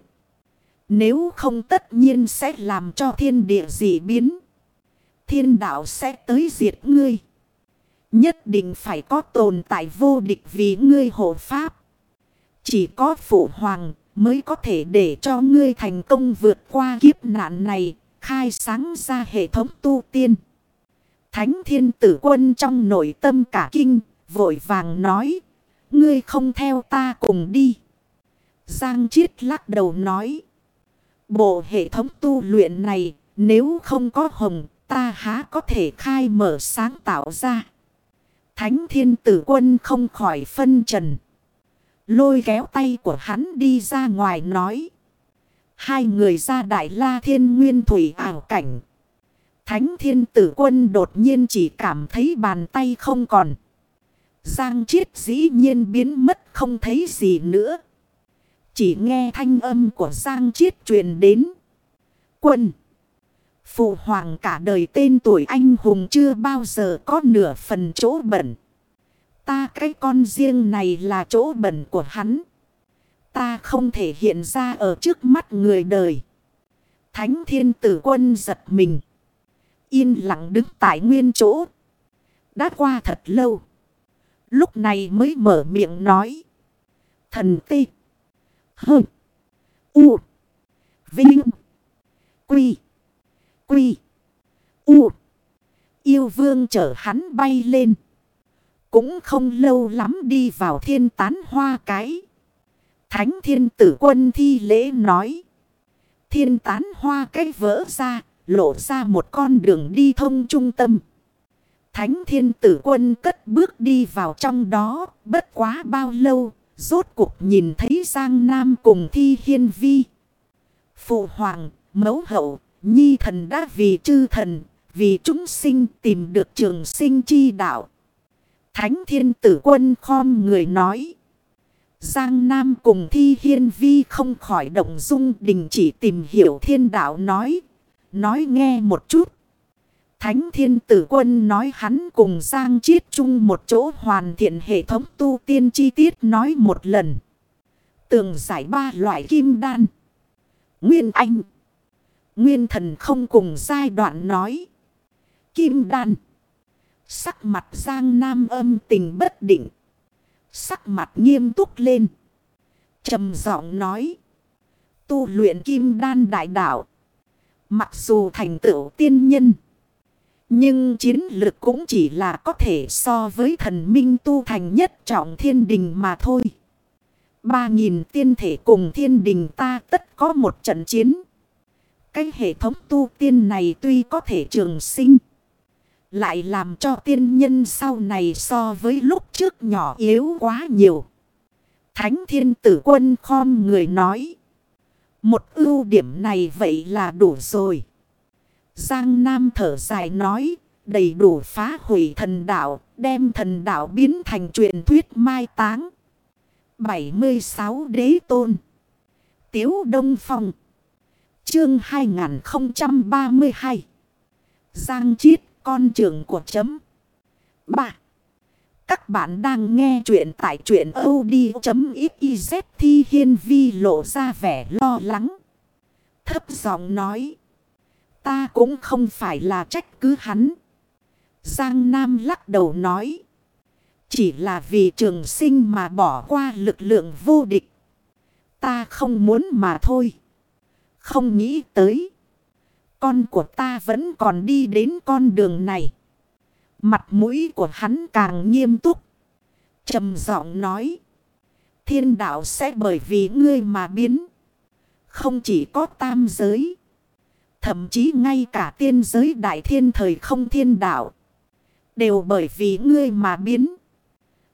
Nếu không tất nhiên sẽ làm cho thiên địa dị biến. Thiên đạo sẽ tới diệt ngươi. Nhất định phải có tồn tại vô địch vì ngươi hộ pháp. Chỉ có phụ hoàng mới có thể để cho ngươi thành công vượt qua kiếp nạn này, khai sáng ra hệ thống tu tiên. Thánh thiên tử quân trong nội tâm cả kinh, vội vàng nói, ngươi không theo ta cùng đi. Giang Chiết lắc đầu nói, bộ hệ thống tu luyện này, nếu không có hồng, ta há có thể khai mở sáng tạo ra. Thánh thiên tử quân không khỏi phân trần. Lôi kéo tay của hắn đi ra ngoài nói. Hai người ra đại la thiên nguyên thủy ảo cảnh. Thánh thiên tử quân đột nhiên chỉ cảm thấy bàn tay không còn. Giang chiết dĩ nhiên biến mất không thấy gì nữa. Chỉ nghe thanh âm của Giang chiết truyền đến. Quân. Phụ hoàng cả đời tên tuổi anh hùng chưa bao giờ có nửa phần chỗ bẩn. Ta cái con riêng này là chỗ bẩn của hắn. Ta không thể hiện ra ở trước mắt người đời. Thánh thiên tử quân giật mình. Yên lặng đứng tại nguyên chỗ. Đã qua thật lâu. Lúc này mới mở miệng nói. Thần tê. Hơ. U. Vinh. Quy. Quy. U. Yêu vương chở hắn bay lên. Cũng không lâu lắm đi vào thiên tán hoa cái. Thánh thiên tử quân thi lễ nói. Thiên tán hoa cái vỡ ra, lộ ra một con đường đi thông trung tâm. Thánh thiên tử quân cất bước đi vào trong đó, bất quá bao lâu, rốt cuộc nhìn thấy Giang Nam cùng thi hiên vi. Phụ hoàng, mẫu hậu, nhi thần đã vì chư thần, vì chúng sinh tìm được trường sinh chi đạo. Thánh thiên tử quân khom người nói. Giang Nam cùng Thi Hiên Vi không khỏi động dung đình chỉ tìm hiểu thiên đạo nói. Nói nghe một chút. Thánh thiên tử quân nói hắn cùng Giang Chiết chung một chỗ hoàn thiện hệ thống tu tiên chi tiết nói một lần. Tường giải ba loại kim đan. Nguyên Anh. Nguyên thần không cùng giai đoạn nói. Kim đan. Sắc mặt Giang Nam âm tình bất định. Sắc mặt nghiêm túc lên. trầm giọng nói. Tu luyện kim đan đại đạo. Mặc dù thành tựu tiên nhân. Nhưng chiến lực cũng chỉ là có thể so với thần minh tu thành nhất trọng thiên đình mà thôi. Ba nghìn tiên thể cùng thiên đình ta tất có một trận chiến. Cái hệ thống tu tiên này tuy có thể trường sinh. Lại làm cho tiên nhân sau này so với lúc trước nhỏ yếu quá nhiều. Thánh thiên tử quân khom người nói. Một ưu điểm này vậy là đủ rồi. Giang Nam thở dài nói. Đầy đủ phá hủy thần đạo. Đem thần đạo biến thành truyền thuyết mai táng. 76 đế tôn. Tiếu Đông Phong. Chương 2032. Giang Chiết, con trưởng của chấm. 3. Các bạn đang nghe chuyện tại chuyện od.xyz thi hiên vi lộ ra vẻ lo lắng. Thấp giọng nói. Ta cũng không phải là trách cứ hắn. Giang Nam lắc đầu nói. Chỉ là vì trường sinh mà bỏ qua lực lượng vô địch. Ta không muốn mà thôi. Không nghĩ tới. Con của ta vẫn còn đi đến con đường này. Mặt mũi của hắn càng nghiêm túc. trầm giọng nói. Thiên đạo sẽ bởi vì ngươi mà biến. Không chỉ có tam giới. Thậm chí ngay cả tiên giới đại thiên thời không thiên đạo. Đều bởi vì ngươi mà biến.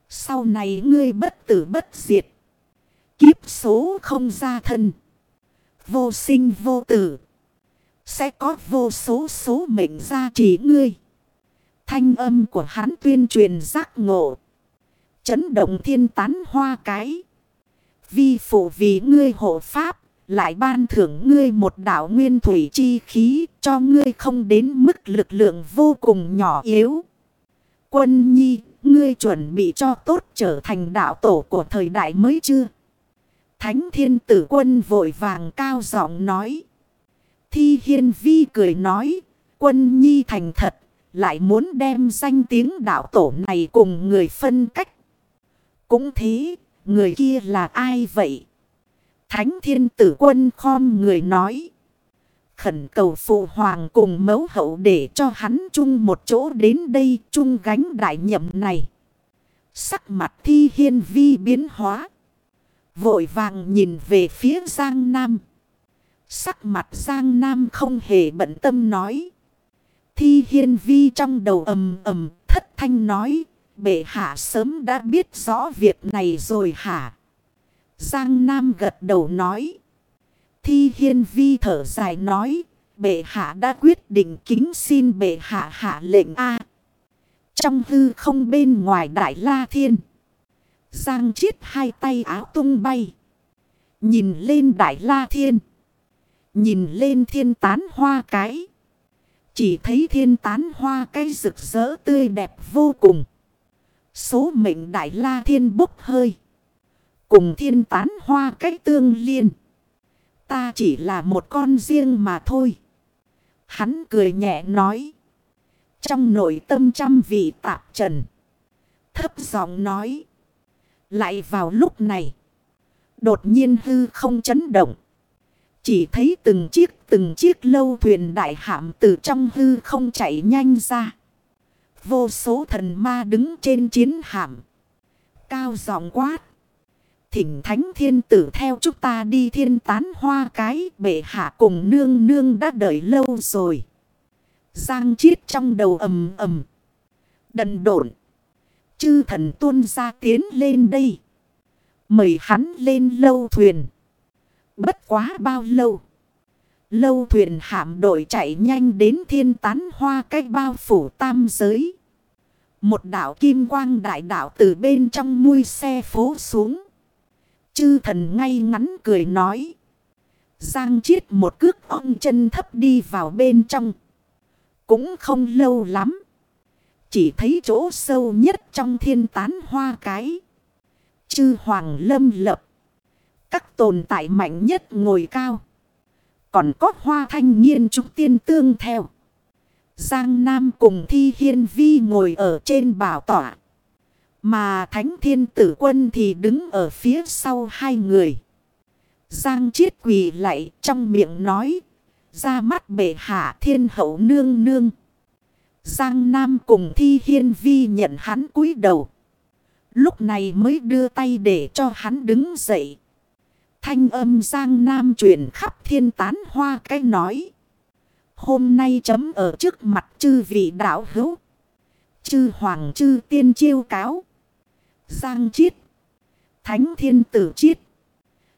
Sau này ngươi bất tử bất diệt. Kiếp số không ra thân. Vô sinh vô tử. Sẽ có vô số số mệnh ra chỉ ngươi. Thanh âm của hắn tuyên truyền giác ngộ. Chấn động thiên tán hoa cái. Vi phụ vì ngươi hộ pháp. Lại ban thưởng ngươi một đạo nguyên thủy chi khí. Cho ngươi không đến mức lực lượng vô cùng nhỏ yếu. Quân nhi, ngươi chuẩn bị cho tốt trở thành đạo tổ của thời đại mới chưa? Thánh thiên tử quân vội vàng cao giọng nói. Thi hiên vi cười nói. Quân nhi thành thật. Lại muốn đem danh tiếng đạo tổ này cùng người phân cách. Cũng thế. Người kia là ai vậy? Thánh thiên tử quân khom người nói. Khẩn cầu phụ hoàng cùng mẫu hậu để cho hắn chung một chỗ đến đây chung gánh đại nhậm này. Sắc mặt thi hiên vi biến hóa. Vội vàng nhìn về phía Giang Nam. Sắc mặt Giang Nam không hề bận tâm nói. Thi hiên vi trong đầu ầm ầm thất thanh nói. Bệ hạ sớm đã biết rõ việc này rồi hả? Giang Nam gật đầu nói. Thi hiên vi thở dài nói. Bệ hạ đã quyết định kính xin bệ hạ hạ lệnh A. Trong hư không bên ngoài đại la thiên. Giang chiết hai tay áo tung bay. Nhìn lên đại la thiên. Nhìn lên thiên tán hoa cái. Chỉ thấy thiên tán hoa cái rực rỡ tươi đẹp vô cùng. Số mệnh đại la thiên bốc hơi. Cùng thiên tán hoa cách tương liên. Ta chỉ là một con riêng mà thôi. Hắn cười nhẹ nói. Trong nội tâm trăm vị tạp trần. Thấp giọng nói. Lại vào lúc này. Đột nhiên hư không chấn động. Chỉ thấy từng chiếc từng chiếc lâu thuyền đại hạm từ trong hư không chạy nhanh ra. Vô số thần ma đứng trên chiến hạm. Cao giọng quát. Thỉnh thánh thiên tử theo chúng ta đi thiên tán hoa cái, bệ hạ cùng nương nương đã đợi lâu rồi. Giang chiết trong đầu ầm ầm. Đần độn. Chư thần tuôn ra tiến lên đây. Mời hắn lên lâu thuyền. Bất quá bao lâu. Lâu thuyền hạm đội chạy nhanh đến thiên tán hoa cách bao phủ tam giới. Một đảo kim quang đại đảo từ bên trong mui xe phố xuống. Chư thần ngay ngắn cười nói. Giang chiết một cước ong chân thấp đi vào bên trong. Cũng không lâu lắm. Chỉ thấy chỗ sâu nhất trong thiên tán hoa cái. Chư hoàng lâm lập. Các tồn tại mạnh nhất ngồi cao. Còn có hoa thanh niên chúng tiên tương theo. Giang Nam cùng Thi Hiên Vi ngồi ở trên bảo tỏa. Mà Thánh Thiên Tử Quân thì đứng ở phía sau hai người. Giang Chiết quỳ lại trong miệng nói. Ra mắt bệ hạ thiên hậu nương nương. Giang Nam cùng Thi Hiên Vi nhận hắn cúi đầu. Lúc này mới đưa tay để cho hắn đứng dậy. Thanh âm Giang Nam chuyển khắp thiên tán hoa cái nói. Hôm nay chấm ở trước mặt chư vị đạo hữu. Chư hoàng chư tiên chiêu cáo. Giang chiết. Thánh thiên tử chiết.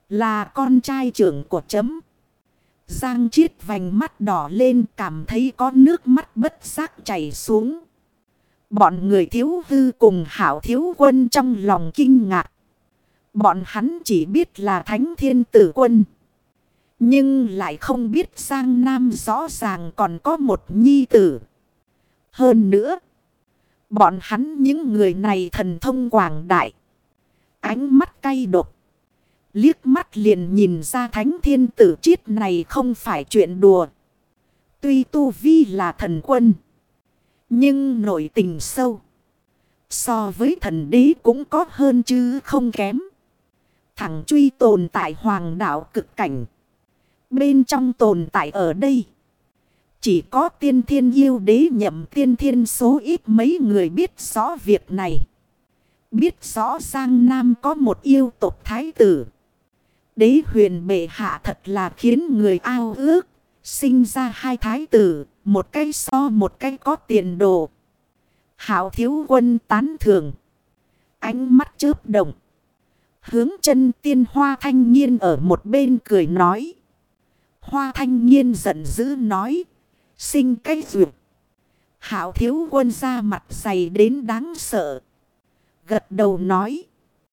Là con trai trưởng của chấm. Giang chiết vành mắt đỏ lên cảm thấy có nước mắt bất giác chảy xuống. Bọn người thiếu hư cùng hảo thiếu quân trong lòng kinh ngạc. Bọn hắn chỉ biết là thánh thiên tử quân. Nhưng lại không biết Giang Nam rõ ràng còn có một nhi tử. Hơn nữa. Bọn hắn những người này thần thông quảng đại. Ánh mắt cay độc. Liếc mắt liền nhìn ra thánh thiên tử chiết này không phải chuyện đùa. Tuy tu vi là thần quân. Nhưng nội tình sâu. So với thần đế cũng có hơn chứ không kém. Thẳng truy tồn tại hoàng đạo cực cảnh. Bên trong tồn tại ở đây. Chỉ có tiên thiên yêu đế nhậm tiên thiên số ít mấy người biết rõ việc này. Biết rõ sang Nam có một yêu tộc thái tử. Đế huyền bệ hạ thật là khiến người ao ước. Sinh ra hai thái tử, một cái so một cái có tiền đồ. Hảo thiếu quân tán thường. Ánh mắt chớp động. Hướng chân tiên hoa thanh niên ở một bên cười nói. Hoa thanh niên giận dữ nói. Sinh cái duyệt. Hảo thiếu quân ra mặt dày đến đáng sợ. Gật đầu nói.